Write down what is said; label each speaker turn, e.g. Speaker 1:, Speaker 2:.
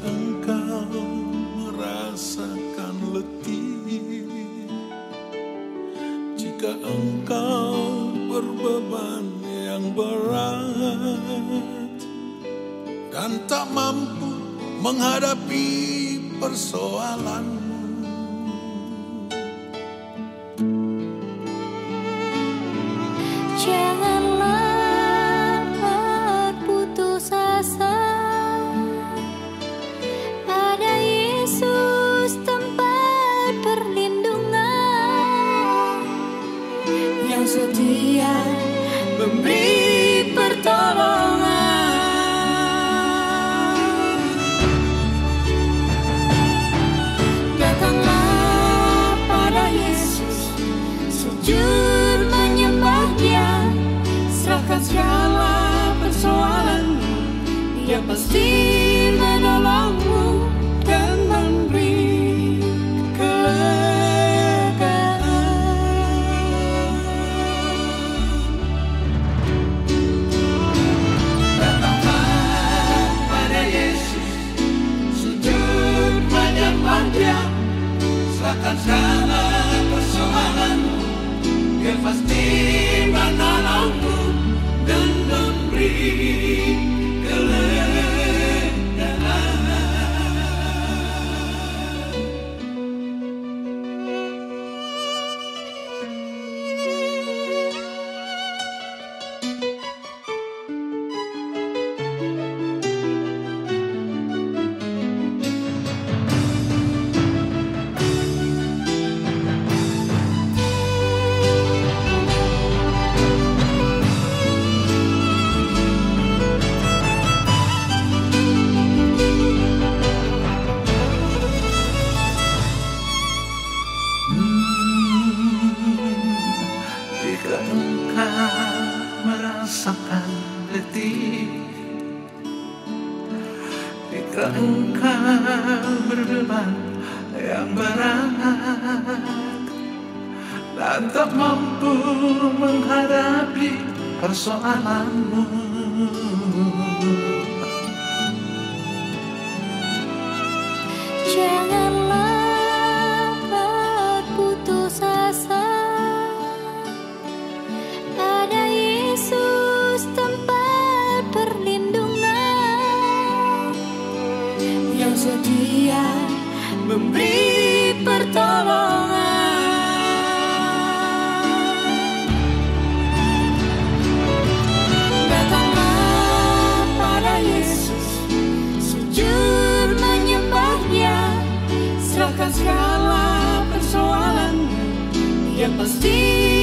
Speaker 1: Engkau merasakan letih. Jika engkau berbeban yang berat Dan tak mampu menghadapi persoalanmu
Speaker 2: setia memberi pertolongan Serahkan segala persoalanmu Dia pasti menolongmu Dan memberi hati.
Speaker 1: Jika engkau berbeban yang berat Dan tak mampu menghadapi persoalanmu. Jangan Dia memberi pertolongan. Datanglah pada Yesus, sujud menyembahnya, serahkan segala persoalanmu yang pasti.